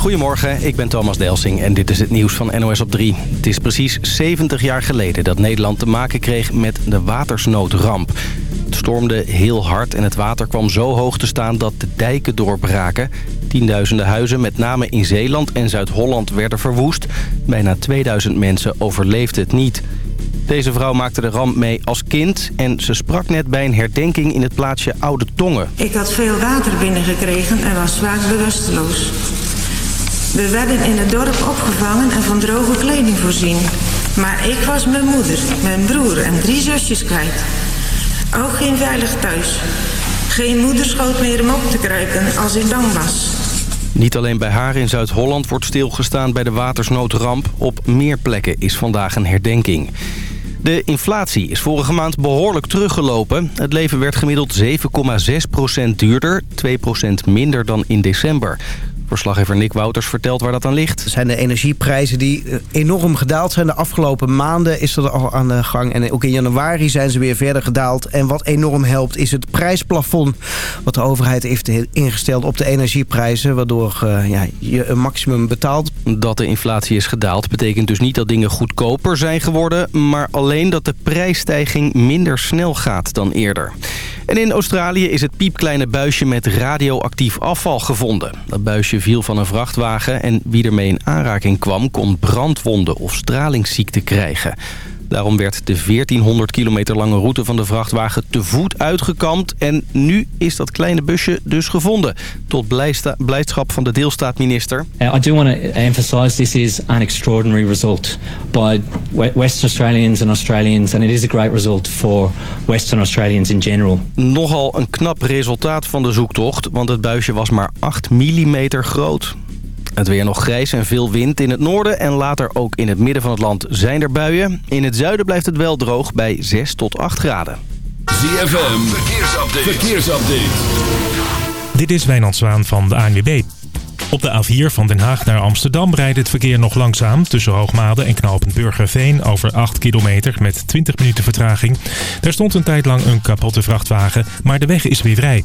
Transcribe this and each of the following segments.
Goedemorgen, ik ben Thomas Delsing en dit is het nieuws van NOS op 3. Het is precies 70 jaar geleden dat Nederland te maken kreeg met de watersnoodramp. Het stormde heel hard en het water kwam zo hoog te staan dat de dijken doorbraken. Tienduizenden huizen, met name in Zeeland en Zuid-Holland, werden verwoest. Bijna 2000 mensen overleefden het niet. Deze vrouw maakte de ramp mee als kind en ze sprak net bij een herdenking in het plaatsje Oude Tongen. Ik had veel water binnengekregen en was zwaar bewusteloos. We werden in het dorp opgevangen en van droge kleding voorzien. Maar ik was mijn moeder, mijn broer en drie zusjes kwijt. Ook geen veilig thuis. Geen moederschoot meer om op te kruipen als ik bang was. Niet alleen bij haar in Zuid-Holland wordt stilgestaan bij de watersnoodramp. Op meer plekken is vandaag een herdenking. De inflatie is vorige maand behoorlijk teruggelopen. Het leven werd gemiddeld 7,6% duurder, 2% minder dan in december. Verslaggever Nick Wouters vertelt waar dat aan ligt. zijn de energieprijzen die eh, enorm gedaald zijn. De afgelopen maanden is dat al aan de gang. En ook in januari zijn ze weer verder gedaald. En wat enorm helpt is het prijsplafond. Wat de overheid heeft ingesteld op de energieprijzen. Waardoor uh, ja, je een maximum betaalt. Dat de inflatie is gedaald betekent dus niet dat dingen goedkoper zijn geworden. Maar alleen dat de prijsstijging minder snel gaat dan eerder. En in Australië is het piepkleine buisje met radioactief afval gevonden. Dat buisje viel van een vrachtwagen en wie ermee in aanraking kwam... kon brandwonden of stralingsziekte krijgen. Daarom werd de 1400 kilometer lange route van de vrachtwagen te voet uitgekampt. En nu is dat kleine busje dus gevonden. Tot blijdschap van de deelstaatminister. I do want to emphasize this is an extraordinary result by Western Australians and Australians. And it is a great result for Western Australians in general. Nogal een knap resultaat van de zoektocht. Want het buisje was maar 8 mm groot. Het weer nog grijs en veel wind in het noorden en later ook in het midden van het land zijn er buien. In het zuiden blijft het wel droog bij 6 tot 8 graden. ZFM, verkeersupdate. verkeersupdate. Dit is Wijnand Zwaan van de ANWB. Op de A4 van Den Haag naar Amsterdam rijdt het verkeer nog langzaam... tussen Hoogmade en knooppunt Burgerveen over 8 kilometer met 20 minuten vertraging. Daar stond een tijd lang een kapotte vrachtwagen, maar de weg is weer vrij.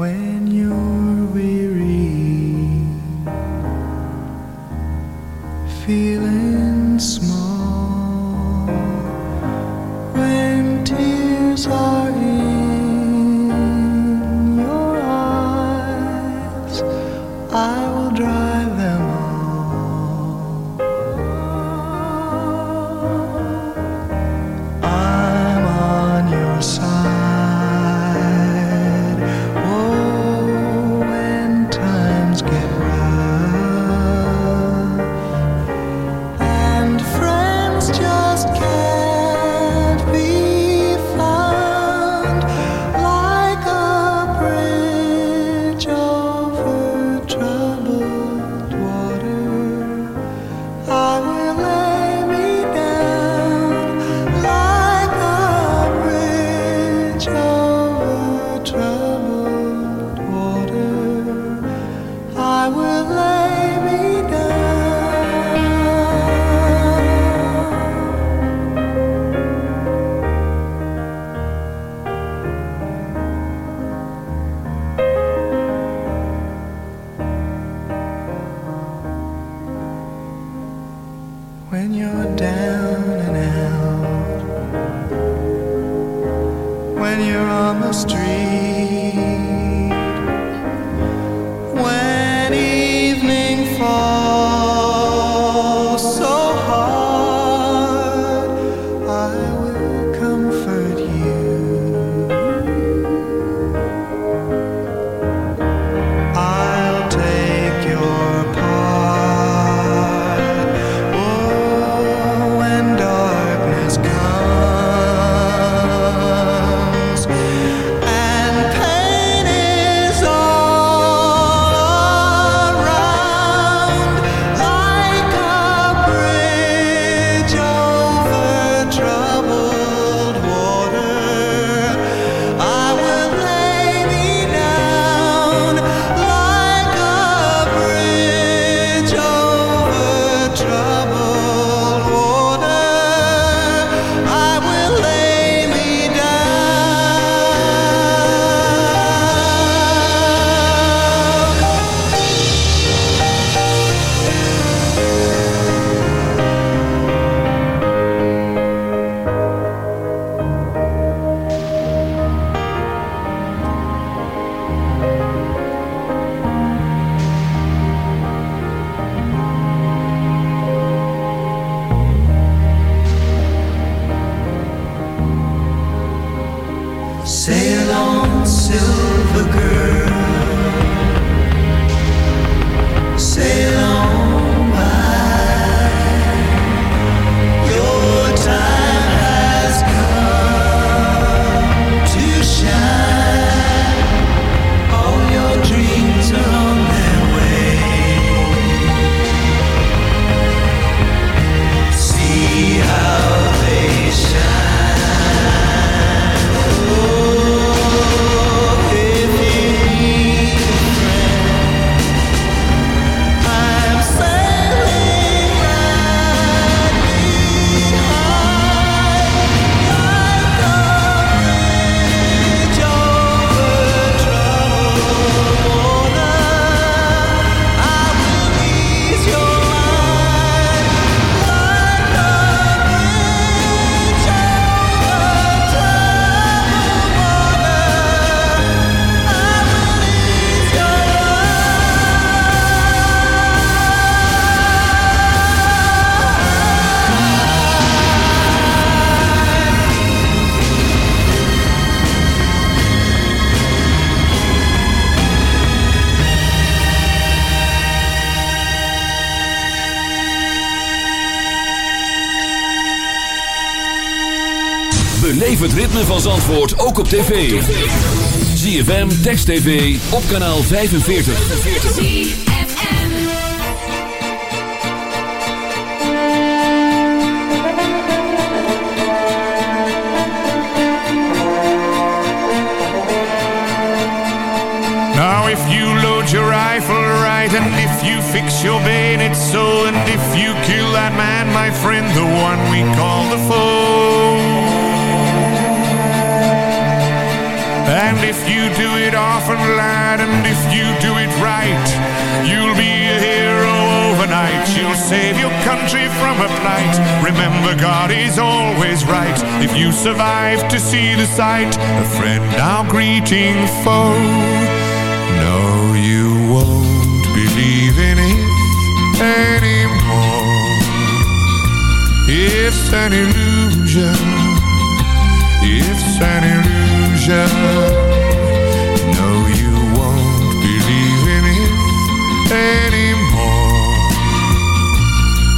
when you tv. ZFM, Text TV, op kanaal 45. Now if you load your rifle right and if you fix your bayonet so and if you kill that man, my friend, the one we call the foe. And if you do it often, lad, and if you do it right, you'll be a hero overnight. You'll save your country from a plight. Remember, God is always right. If you survive to see the sight, a friend now greeting foe. No, you won't believe in it anymore. It's an illusion. It's an illusion. Anymore.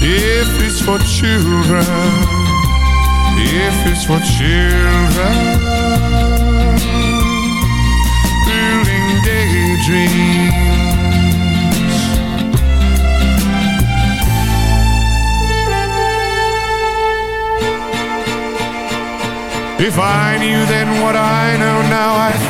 If it's for children, if it's for children, building daydreams. If I knew then what I know now, I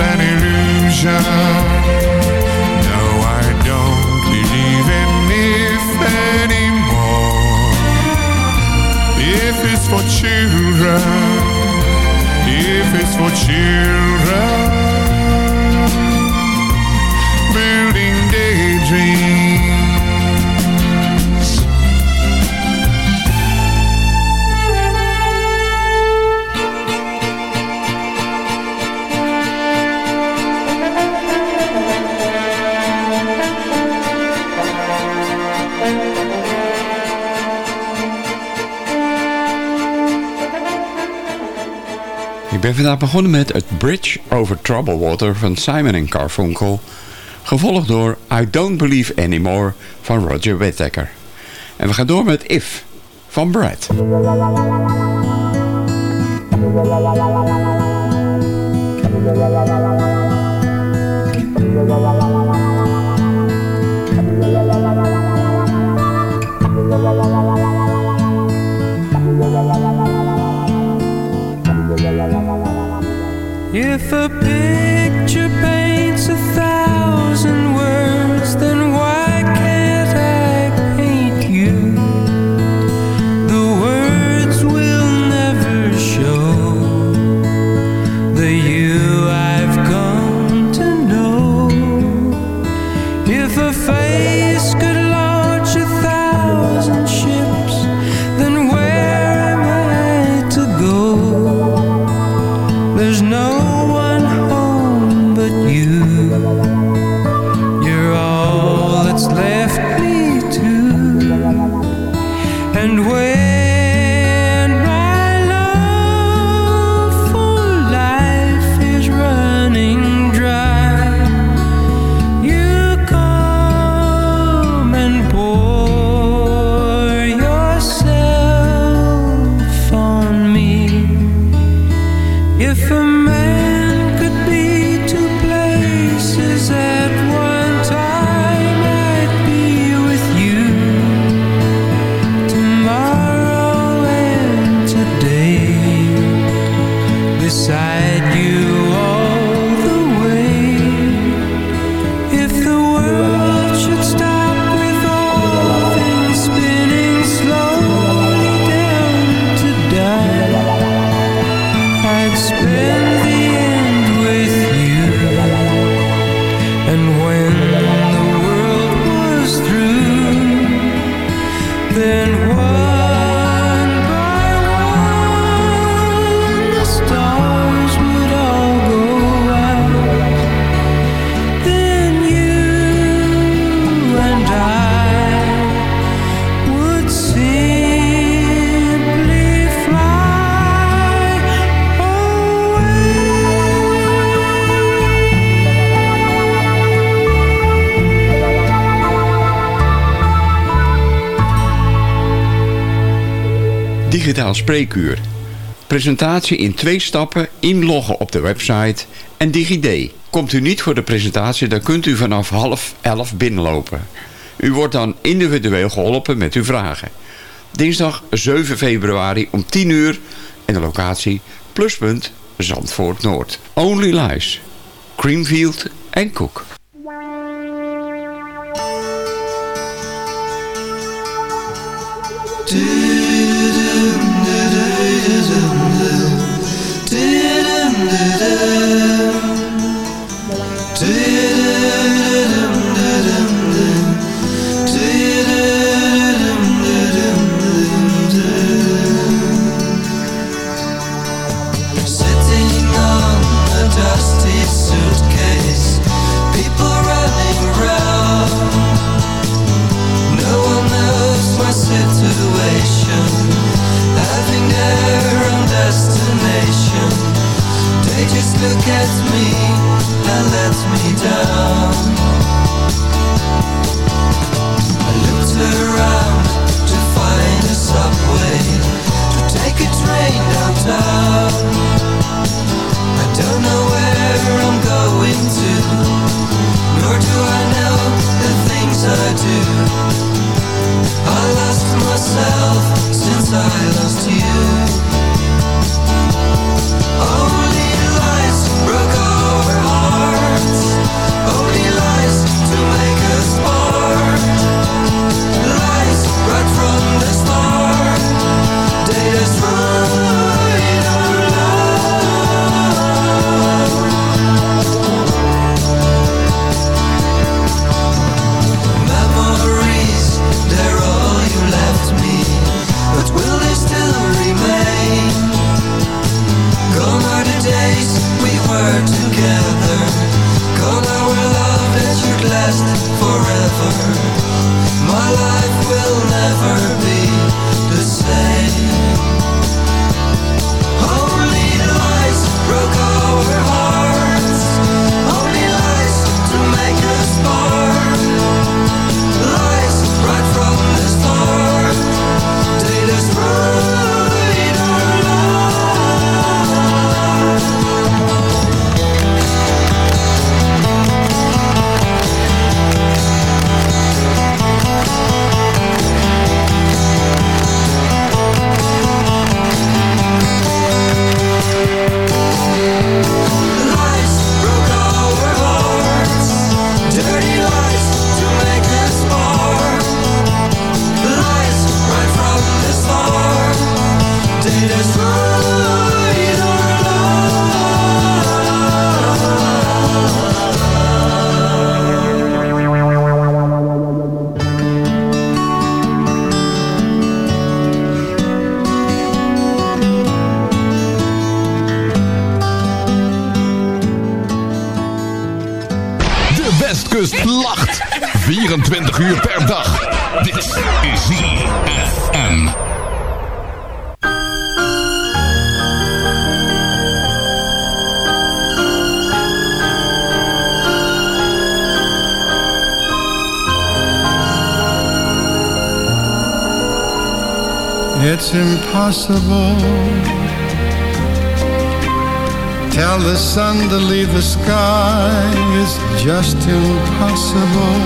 An illusion. No, I don't believe in if anymore. If it's for children, if it's for children, building daydreams. Ben vandaag begonnen met het Bridge over Troubled Water van Simon Carfunkel. Gevolgd door I Don't Believe Anymore van Roger Whittaker. En we gaan door met If van Brad. for spreekuur. Presentatie in twee stappen, inloggen op de website en DigiD. Komt u niet voor de presentatie, dan kunt u vanaf half elf binnenlopen. U wordt dan individueel geholpen met uw vragen. Dinsdag 7 februari om 10 uur en de locatie Pluspunt Zandvoort Noord. Only Lies, Creamfield en Cook. suit impossible. Tell the sun to leave the sky. It's just impossible.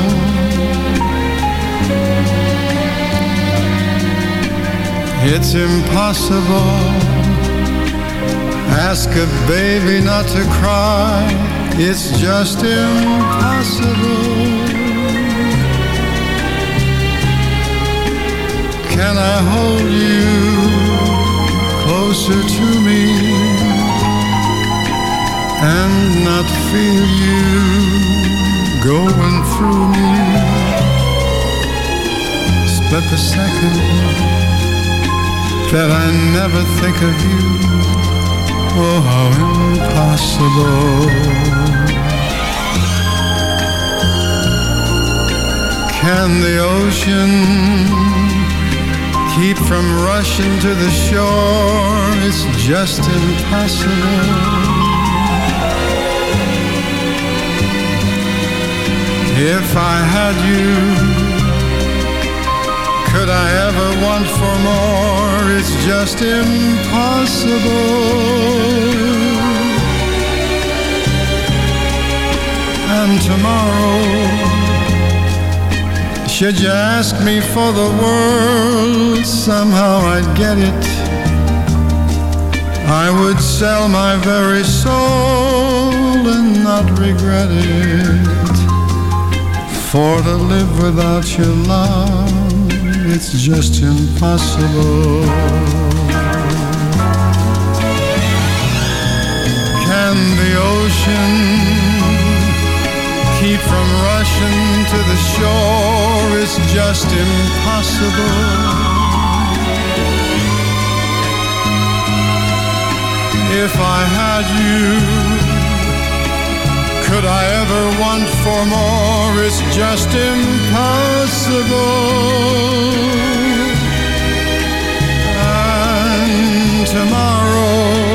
It's impossible. Ask a baby not to cry. It's just impossible. Can I hold you closer to me and not feel you going through me? Split the second that I never think of you. Oh, how impossible. Can the ocean keep from rushing to the shore. It's just impossible. If I had you, could I ever want for more? It's just impossible. And tomorrow should you ask me for the world, somehow I'd get it. I would sell my very soul and not regret it. For to live without your love, it's just impossible. Can the ocean keep from rushing to the shore is just impossible. If I had you, could I ever want for more? It's just impossible. And tomorrow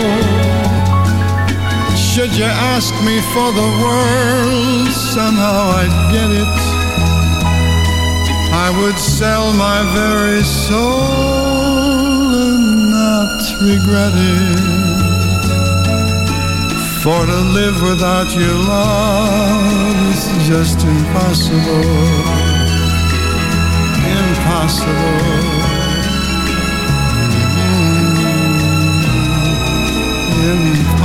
Should you ask me for the world, somehow I'd get it. I would sell my very soul and not regret it. For to live without your love is just impossible. Impossible. Mm, impossible.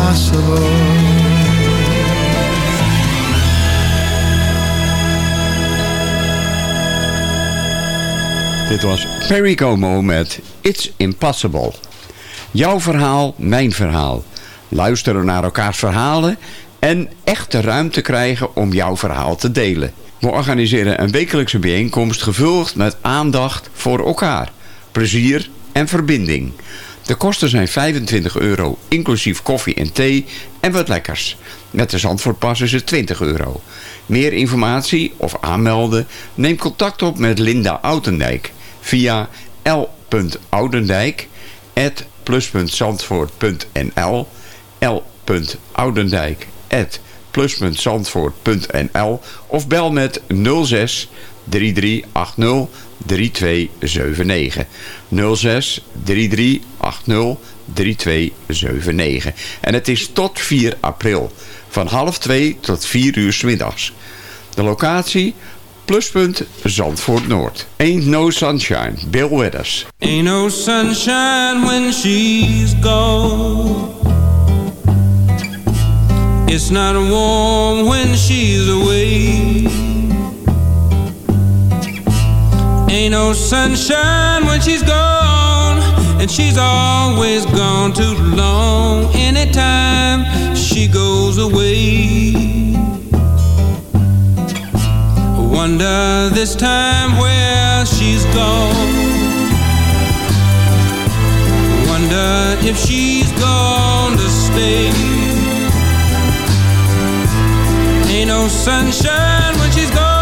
Dit was Perry Como met It's Impossible. Jouw verhaal, mijn verhaal. Luisteren naar elkaars verhalen en echte ruimte krijgen om jouw verhaal te delen. We organiseren een wekelijkse bijeenkomst gevuld met aandacht voor elkaar, plezier en verbinding. De kosten zijn 25 euro, inclusief koffie en thee en wat lekkers. Met de Zandvoortpas is het 20 euro. Meer informatie of aanmelden? Neem contact op met Linda Oudendijk via l.oudendijk plus.zandvoort.nl of bel met 06 3380 3279 06 3380 3279 en het is tot 4 april van half 2 tot 4 uur middags. De locatie Pluspunt Zandvoort Noord. Ain't no sunshine, Bill Withers. Ain't no sunshine when she's gone. It's not warm when she's away. Ain't no sunshine when she's gone. And she's always gone too long. Anytime she goes away. I Wonder this time where she's gone. I Wonder if she's gone to stay. Ain't no sunshine when she's gone,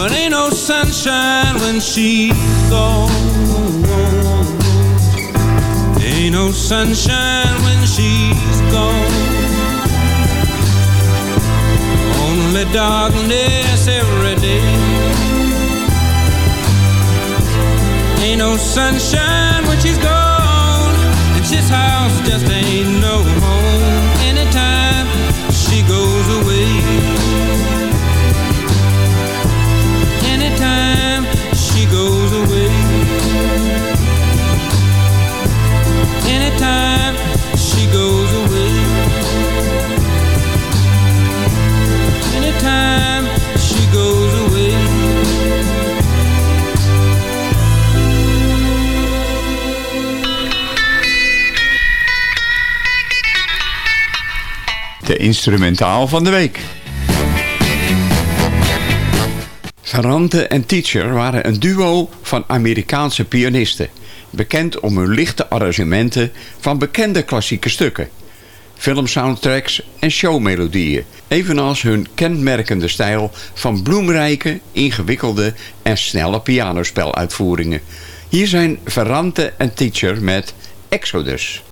but ain't no sunshine when she's gone. Ain't no sunshine when she's gone. Only darkness every day. Ain't no sunshine when she's gone, and this house just ain't De instrumentaal van de week. Ferrante en Teacher waren een duo van Amerikaanse pianisten. Bekend om hun lichte arrangementen van bekende klassieke stukken. Filmsoundtracks en showmelodieën. Evenals hun kenmerkende stijl van bloemrijke, ingewikkelde en snelle pianospeluitvoeringen. Hier zijn Ferrante en Teacher met Exodus.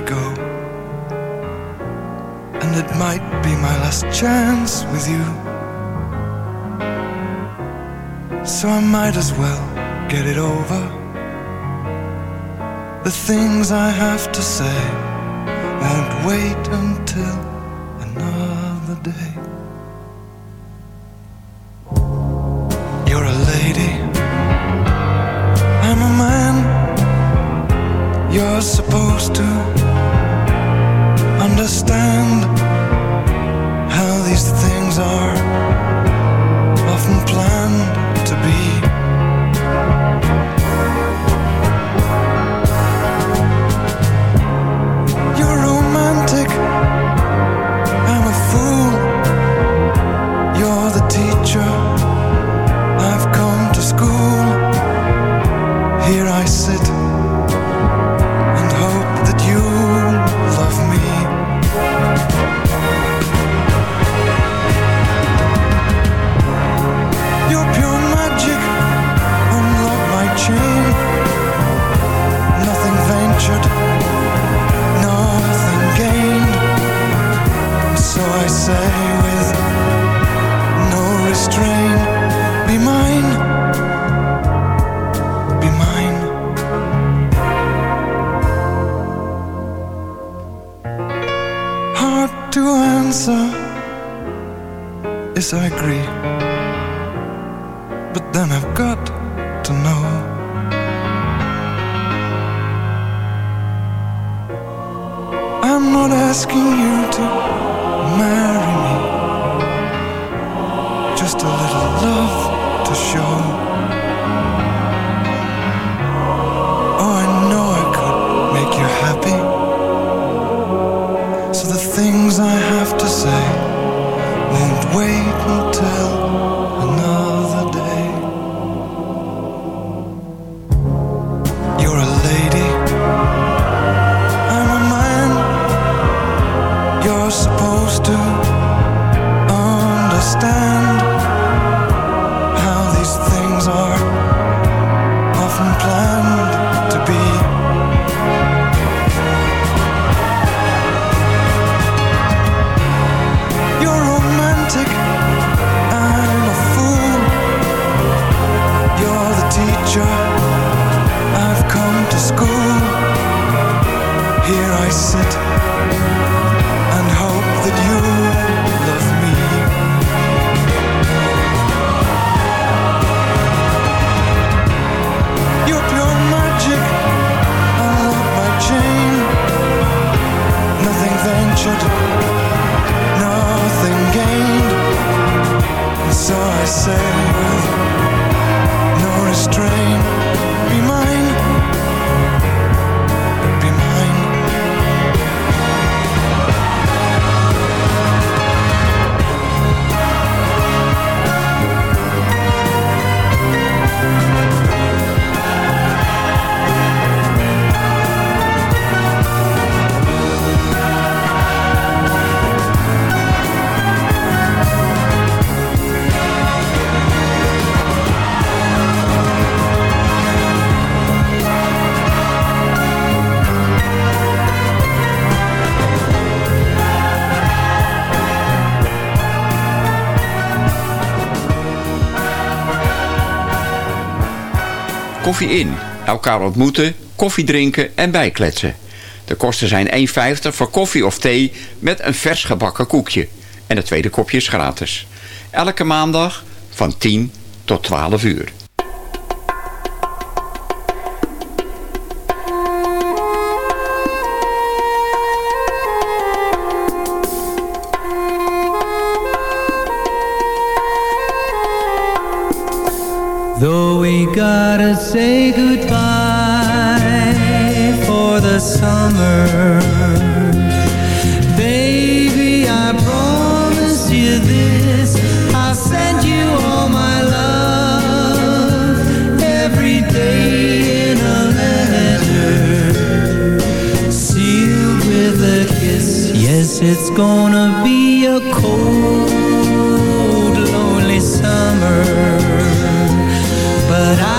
Go. And it might be my last chance with you. So I might as well get it over. The things I have to say won't wait until another day. Koffie in. Elkaar ontmoeten, koffie drinken en bijkletsen. De kosten zijn 1,50 voor koffie of thee met een vers gebakken koekje. En het tweede kopje is gratis. Elke maandag van 10 tot 12 uur. We gotta say goodbye for the summer. Baby, I promise you this I'll send you all my love Every day in a letter. Sealed with a kiss. Yes, it's gonna be a cold, but I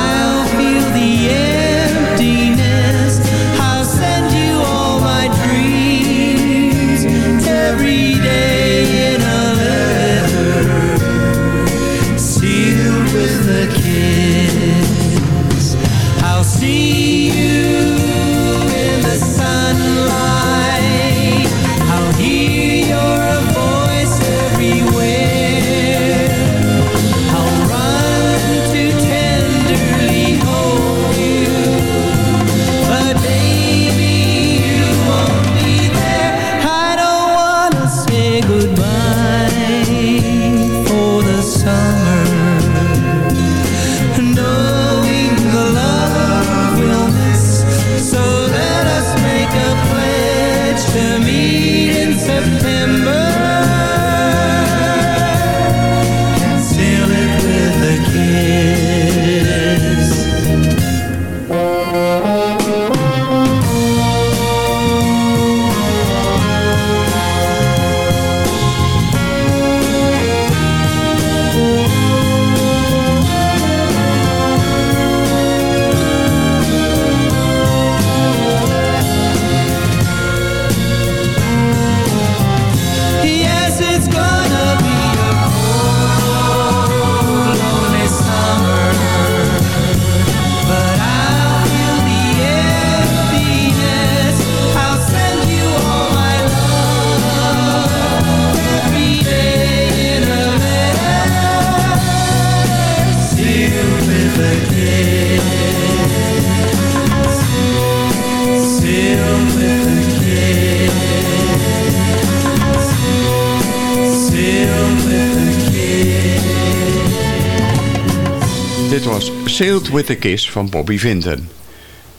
with a van Bobby Vinton.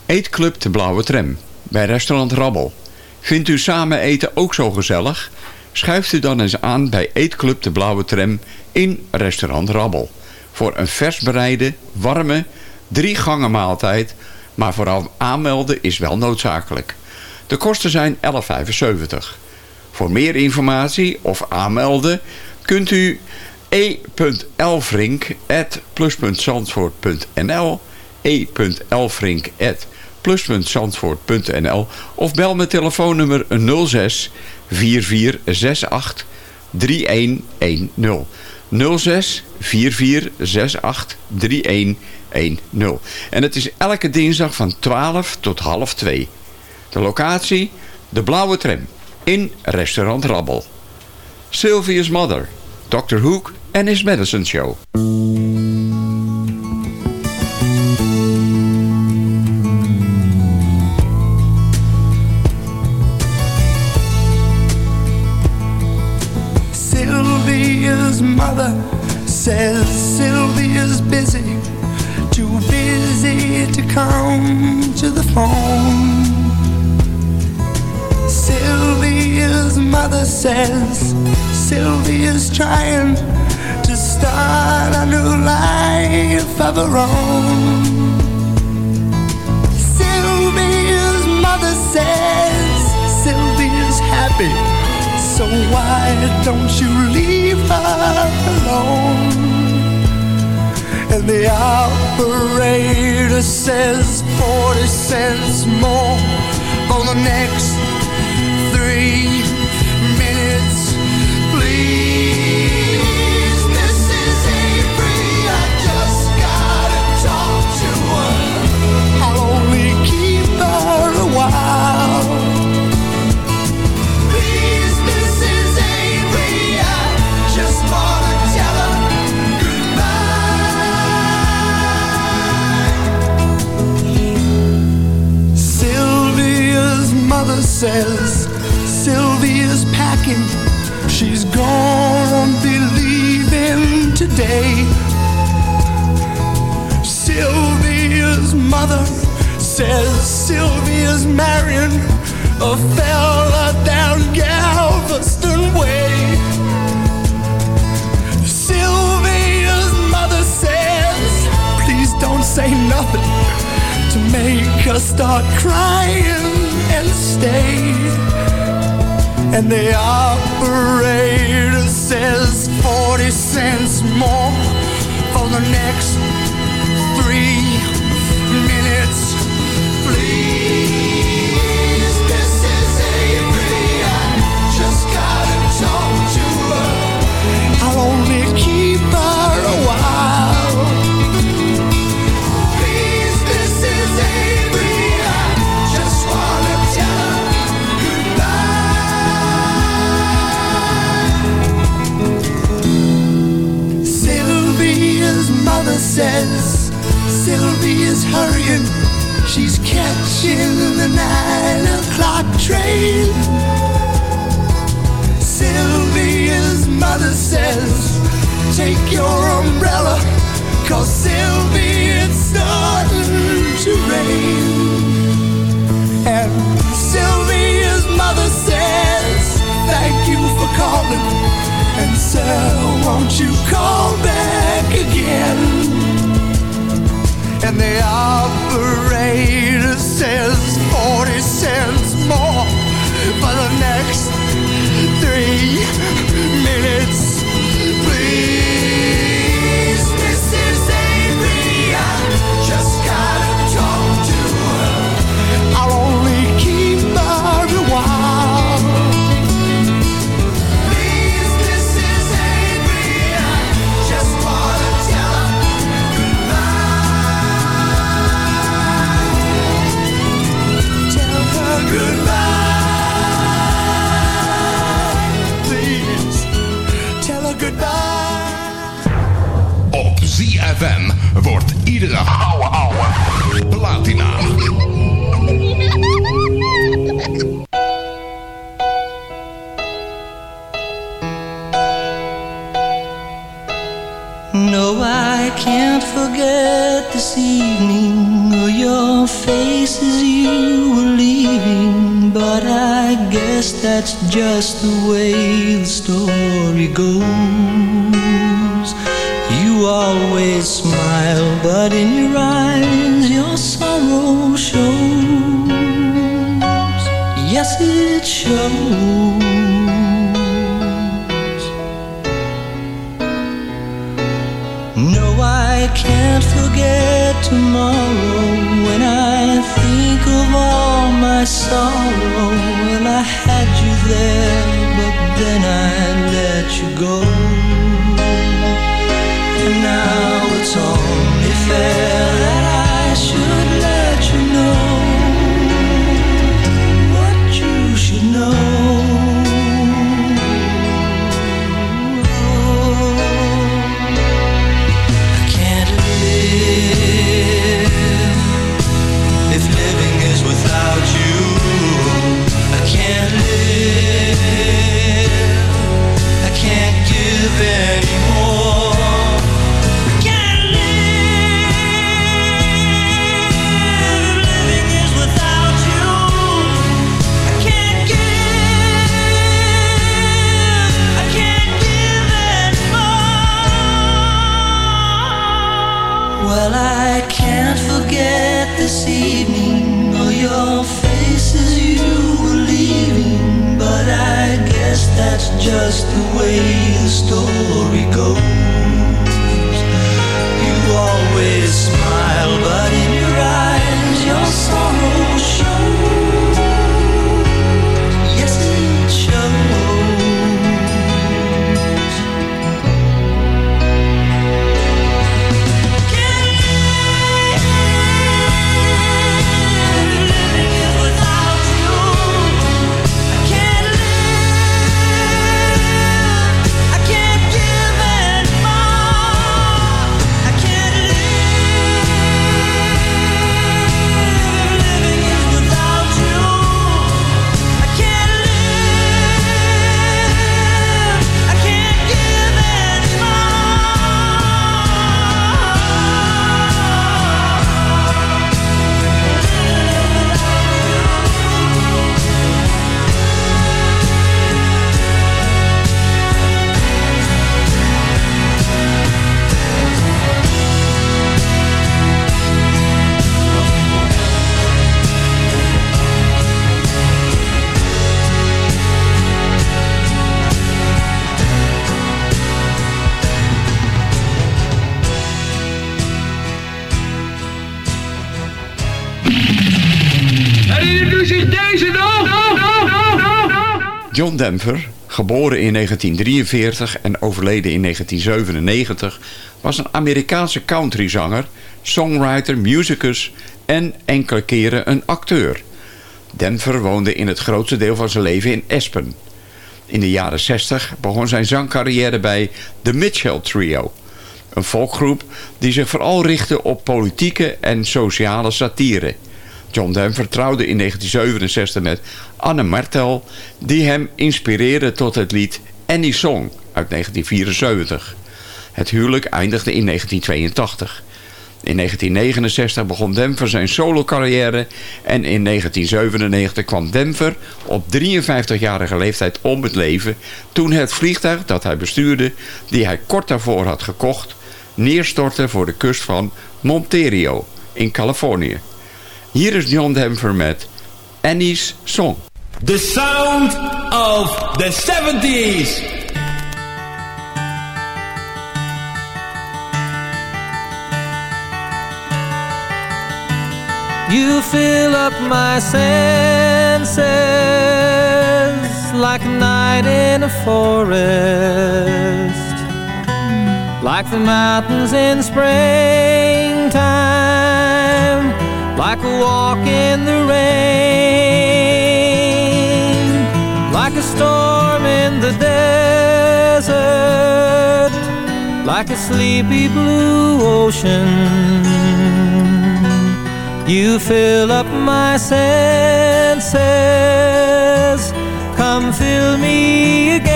Eetclub De Blauwe Tram bij restaurant Rabbel. Vindt u samen eten ook zo gezellig? Schuift u dan eens aan bij Eetclub De Blauwe Tram in restaurant Rabbel. Voor een vers bereide, warme, drie gangen maaltijd. Maar vooral aanmelden is wel noodzakelijk. De kosten zijn 11,75. Voor meer informatie of aanmelden kunt u e.elfrink.plus.zandvoort.nl e.elfrink.plus.zandvoort.nl of bel met telefoonnummer 06 4468 3110 06 4468 3110 en het is elke dinsdag van 12 tot half 2. De locatie, de Blauwe Tram, in restaurant Rabbel. Sylvia's Mother, Dr. Hook en His Medicine Show. Mother says Sylvia's marrying a fella down Galveston Way. Sylvia's mother says, please don't say nothing to make her start crying and stay. And the operator says 40 cents more for the next mother says Sylvia's hurrying. She's catching the nine o'clock train. Sylvia's mother says, Take your umbrella, cause Sylvia, it's starting to rain. And Sylvia's mother says, Thank you for calling. And sir, won't you call back again? And the operator says 40 cents more for the next three minutes. Please, John Denver, geboren in 1943 en overleden in 1997, was een Amerikaanse countryzanger, songwriter, musicus en enkele keren een acteur. Denver woonde in het grootste deel van zijn leven in Aspen. In de jaren 60 begon zijn zangcarrière bij The Mitchell Trio. Een volkgroep die zich vooral richtte op politieke en sociale satire. John Denver trouwde in 1967 met Anne Martel... die hem inspireerde tot het lied Annie Song uit 1974. Het huwelijk eindigde in 1982. In 1969 begon Denver zijn solo-carrière en in 1997 kwam Denver op 53-jarige leeftijd om het leven toen het vliegtuig dat hij bestuurde, die hij kort daarvoor had gekocht, neerstortte voor de kust van Monterio in Californië. Hier is John Denver met Annie's Song. The sound of the 70s. You fill up my senses like a night in a forest, like the mountains in springtime, like a walk in the rain, like a storm in the desert, like a sleepy blue ocean. You fill up my senses. Come fill me again.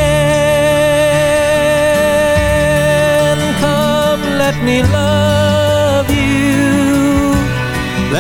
Come, let me love.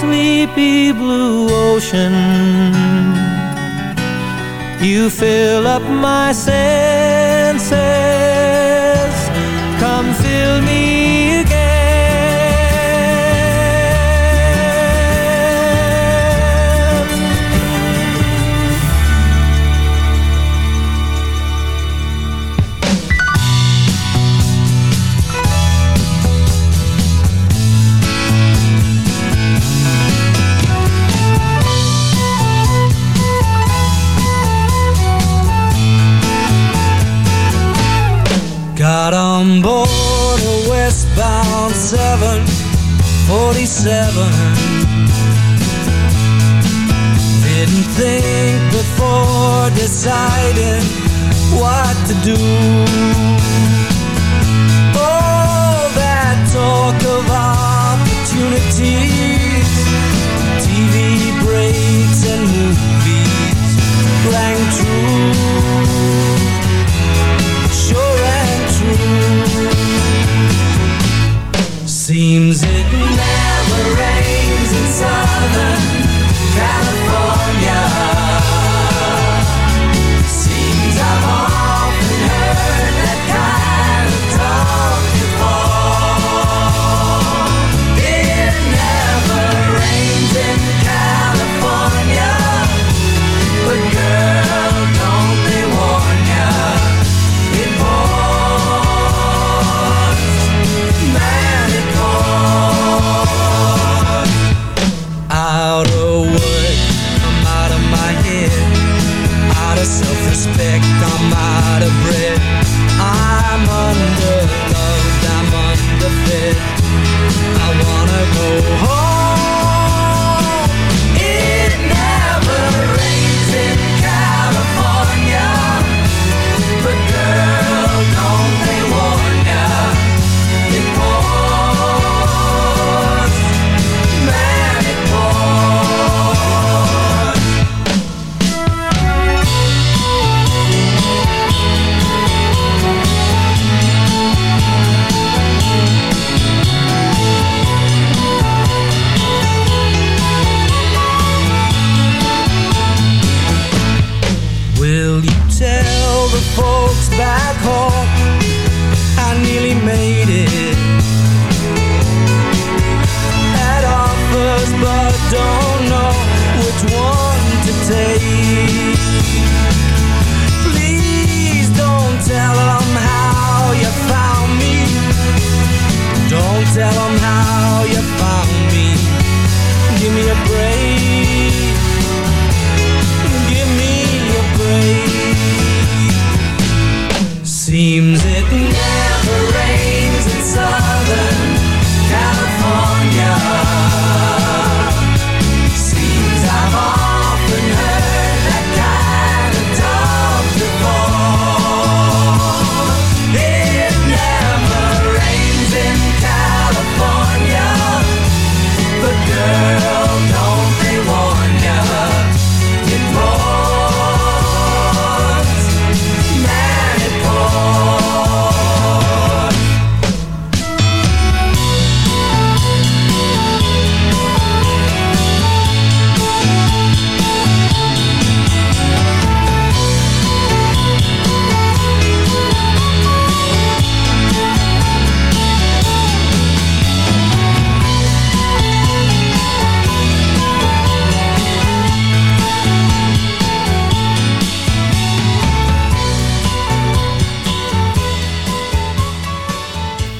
Sleepy blue ocean. You fill up my senses. Come fill me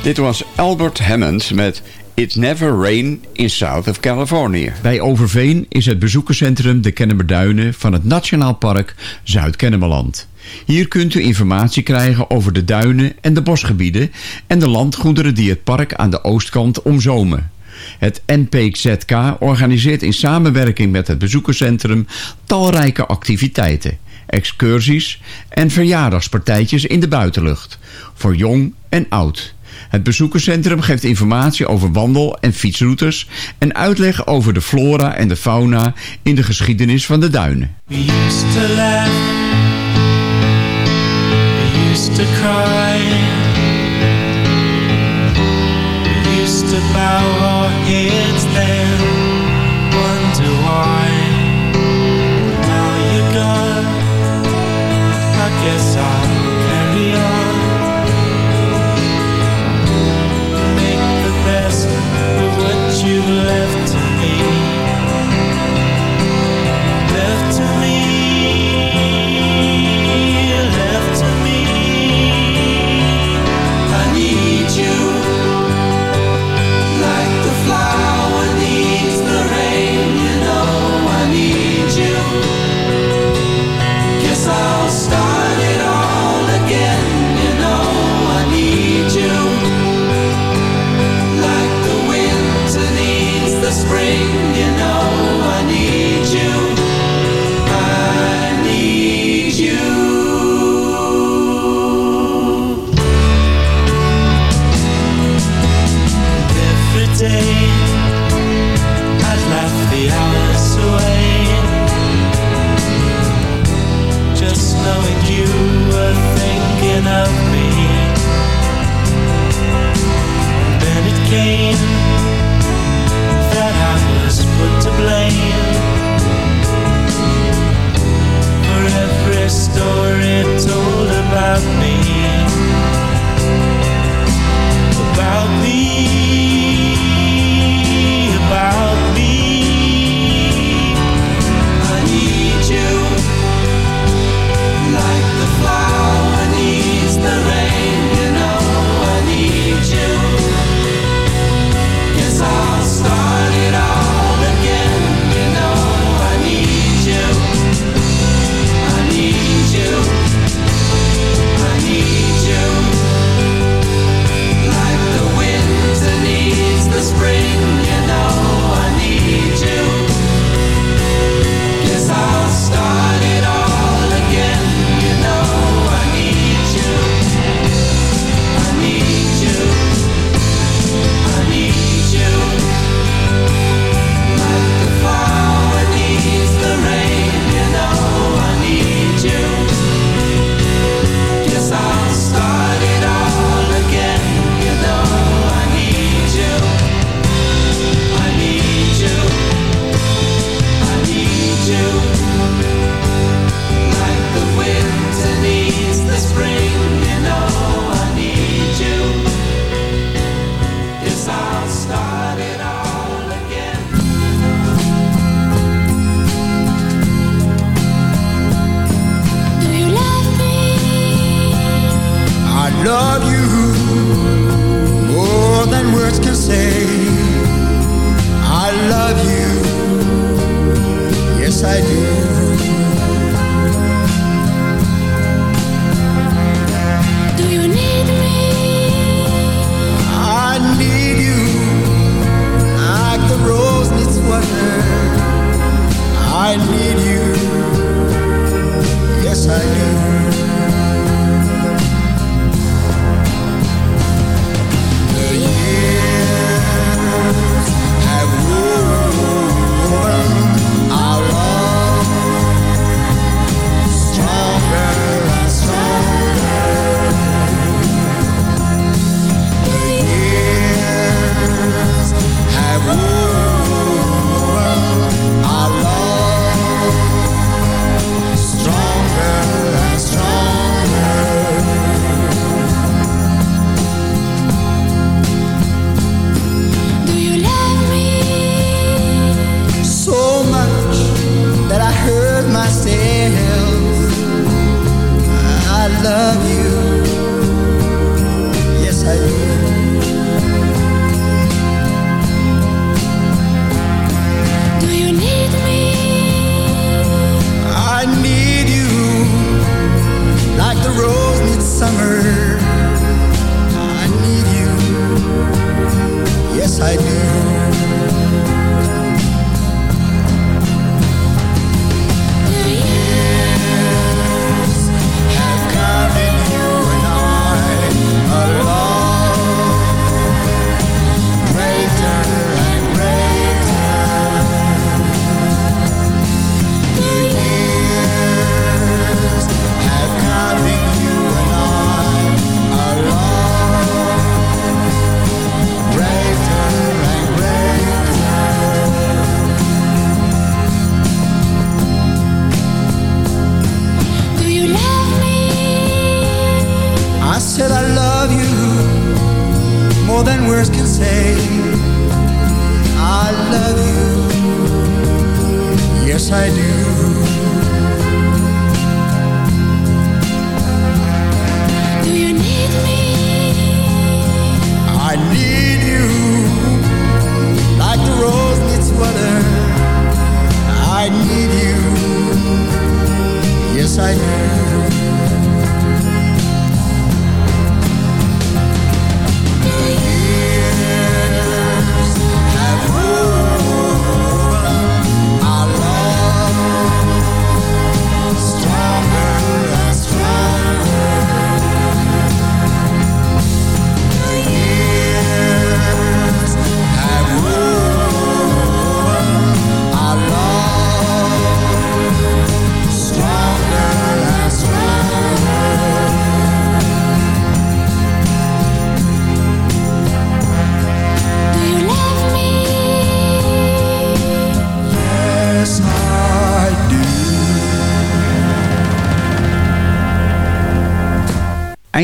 Dit was Albert Hammond met It Never Rain in South of California. Bij Overveen is het bezoekerscentrum de Kennemerduinen van het Nationaal Park Zuid-Kennemerland. Hier kunt u informatie krijgen over de duinen en de bosgebieden en de landgoederen die het park aan de oostkant omzomen. Het NPZK organiseert in samenwerking met het bezoekerscentrum talrijke activiteiten, excursies en verjaardagspartijtjes in de buitenlucht, voor jong en oud. Het bezoekerscentrum geeft informatie over wandel- en fietsroutes en uitleg over de flora en de fauna in de geschiedenis van de duinen. We used to laugh, we used to cry, we used to bow our heads then,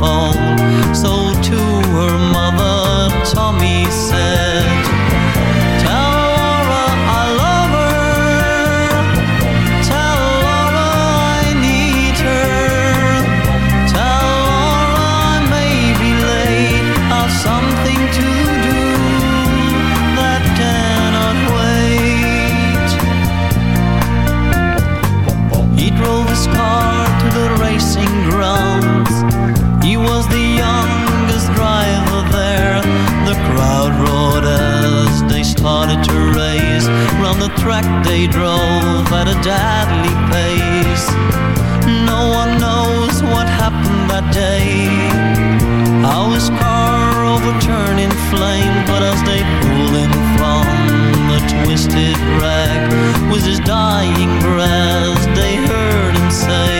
phone. So they drove at a deadly pace. No one knows what happened that day. How his car overturned in flame But as they pulled him from the twisted wreck With his dying breath they heard him say